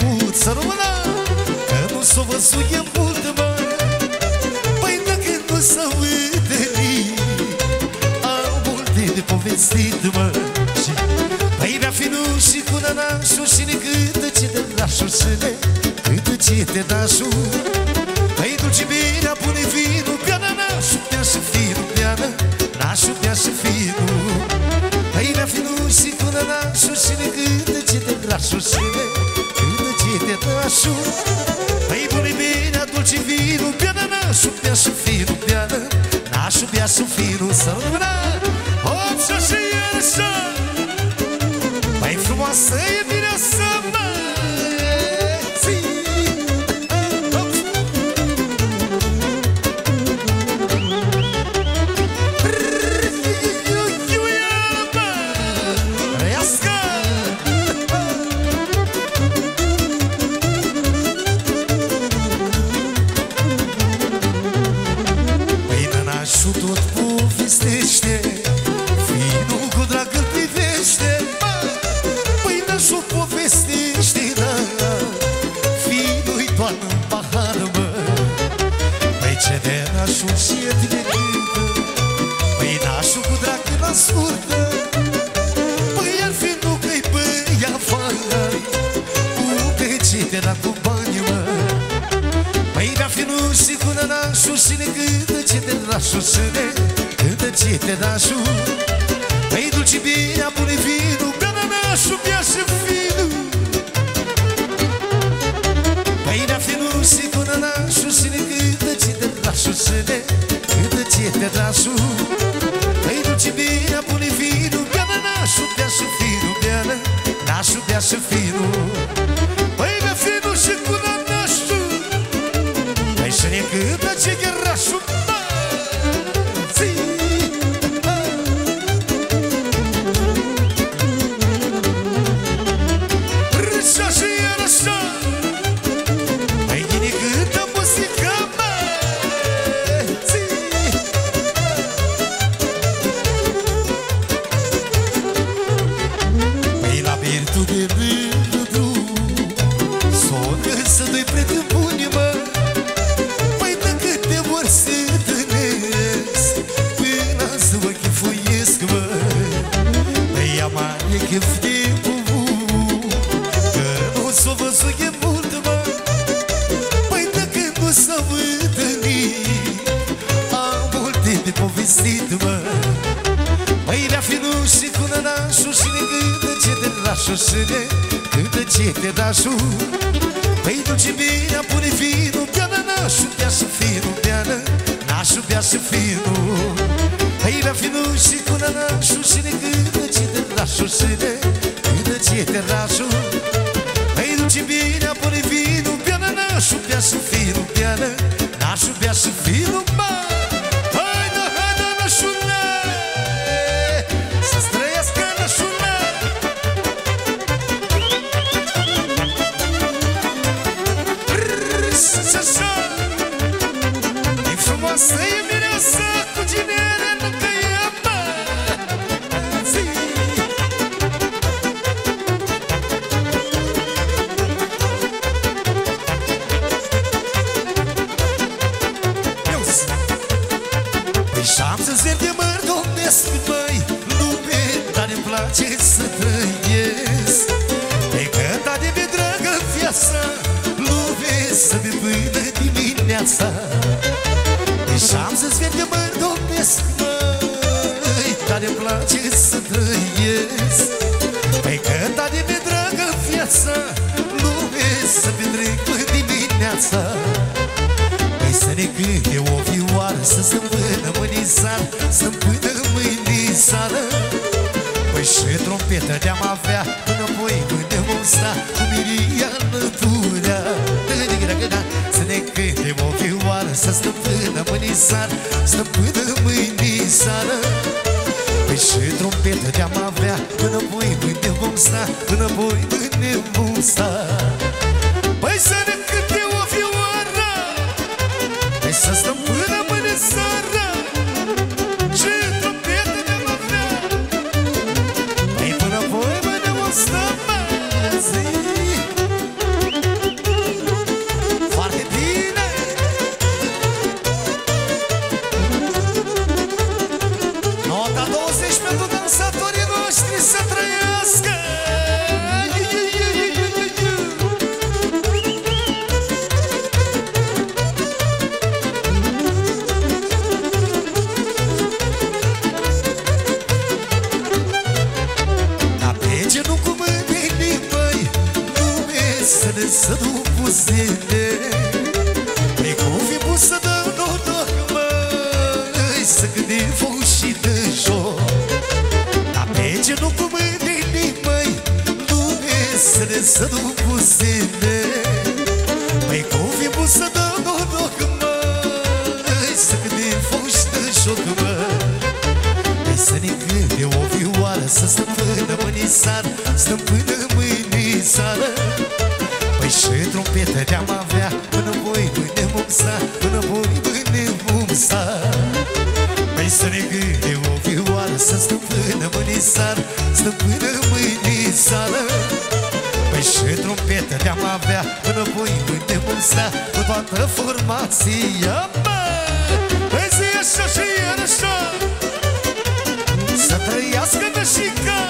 început să rămână Că nu s-o văzut mult, mă. Păi dacă nu s-a întâlnit Am multe de povestit, mă. Păi mi-a fi nu și cu nanașul Și cât ce de nașul și ne Cât ce de nașul. Păi dulce bine pune vinul a nanașul mi-a și finul mi-a Nașul mi-a și finul Păi mi-a fi nu și cu nanașul Și cât ce de nașul și ne nasul Păi bune bine, dulce vinul Piană nasul, piasul, finul, piană Nasul, piasul, finul, să rămână nașul și e tinerică Păi cu drag când ascultă Păi ar fi nu că-i băi afară Cu pecite la cu bani mă. Păi mi-a fi nu și cu nașul și ne cântă ce de nașul Și ne cântă ce de nașul. Păi dulci bine, apune vinul Bea nașul, bea și fi mașină Cât de ție te rasul Păi duce bine, pune vinul Gheana, nașul de și finul Gheana, nașul de și finul Păi de finul și cu nașul. Păi să ne cântă ce gărașul vestido-mă Măi, rea finuși cu nănașul Și ne cântă ce te lașu Și ne cântă ce te lașu Măi, dulce bine, pune vinul Bea nănașul, bea și finul Bea nănașul, bea și finul Măi, rea finuși cu nănașul Și ne cântă ce te lașu Și ne cântă ce te lașu Măi, dulce bine, pune vinul să-ți verde mă domnesc, măi Dar îmi place să trăiesc. Păi că tare mi-e dragă viața Lume să petrec până dimineața. Păi să ne cânte o vioară Să se împână mâinii sară Să împână mâinii sară Păi și trompetă ne-am avea Până voi mâine vom sta cu Miriana Să stăm până mâine seară Stăm până mâine seară Păi și trompetă de-am avea Până apoi până vom sta Până apoi până vom sta. Păi să ne să ne să nu puzine Păi covi bun să dă noroc măi Să gândim foc și de joc măi Hai să ne cânte o vioară Să stăm până mâine seară Stăm până mâine seară. Păi și trompetă de-am avea Până voi mâine vom sta Până voi mâine vom sta Păi să ne cânte o vioară Să stăm până mâine seară Stăm până mâine seară Păi și trompetă de-am avea Până voi mâine vom sta Cu toată formația Bă! Păi zi așa și iar așa să trăiască nășica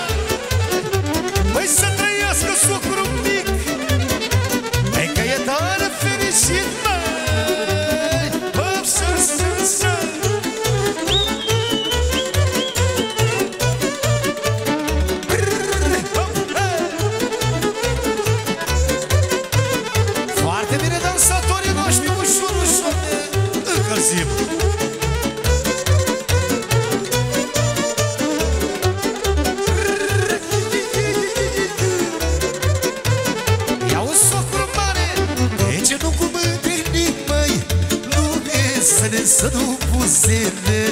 să ne să nu puzene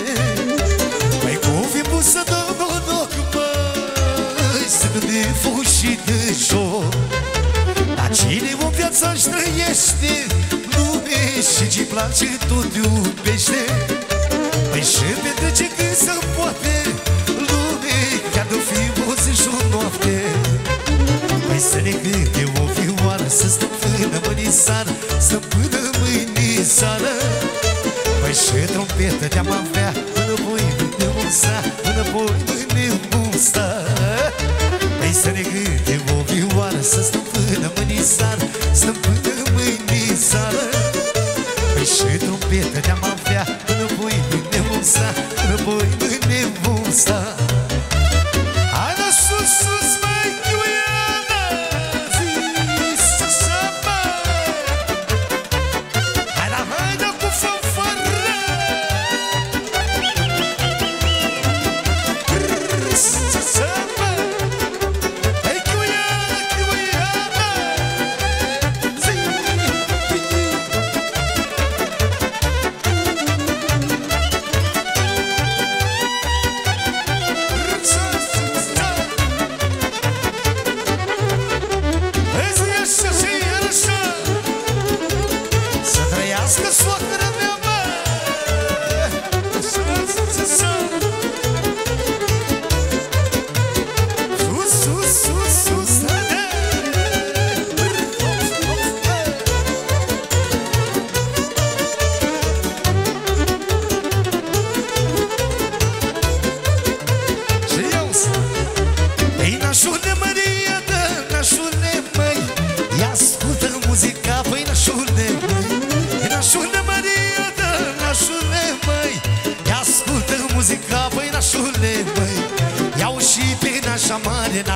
Mai cu fi bun să dă noroc, măi Să gândim foc și de joc. Dar cine o viața își trăiește Lume și ce place tot iubește. Păi și petrece când se poate Lume chiar de fi o zi și o noapte. Păi să ne cânte o vioară Să stăm până mâine seară Stăm până mâine seară Păi și trompetă de-am avea Până voi mâine vom sta Până voi mâine vom sta Păi să ne cânte o vioară Să stăm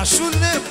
mare,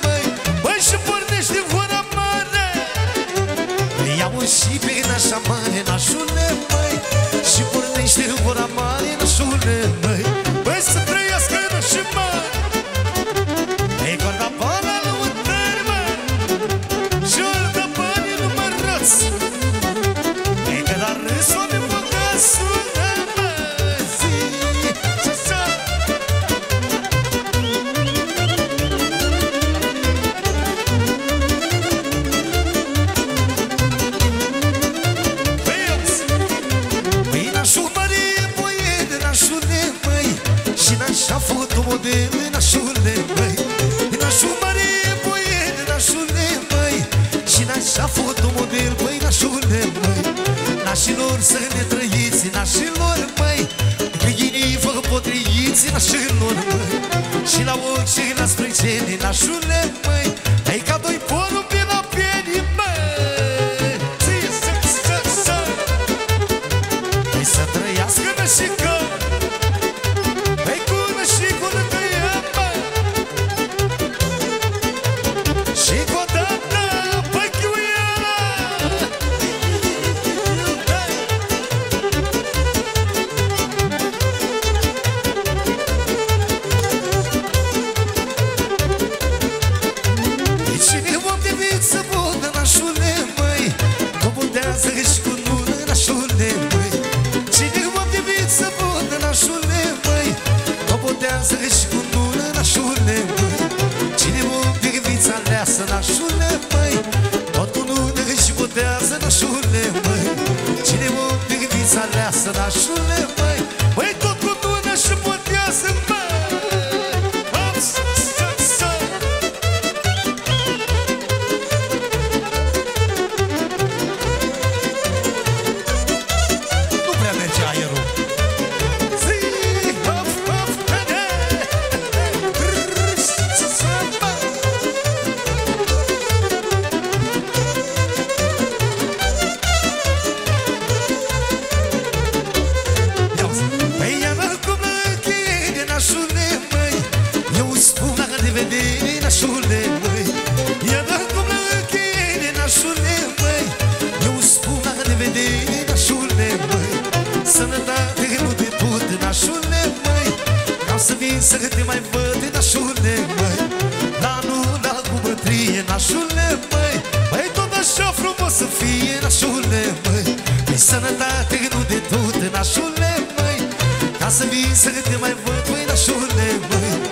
făcut model nașule, băi. Nașul mare, băie, nașule, băi. Și n-așa făcut model, băi, nașule, băi. Nașilor să ne trăiți, nașilor, băi. Că ghinii vă potriiți, nașilor, băi. Și la ochi și la sprânceni, nașule, băi. Ai ca doi porumbi să da să vin să te mai văd, nașule, măi. La nu, la cu bătrie, nașule, măi. Băi, tot așa frumos să fie, nașule, măi. Păi sănătate nu de tot, nașule, măi. Ca să vin să te mai văd, băi, nașule, măi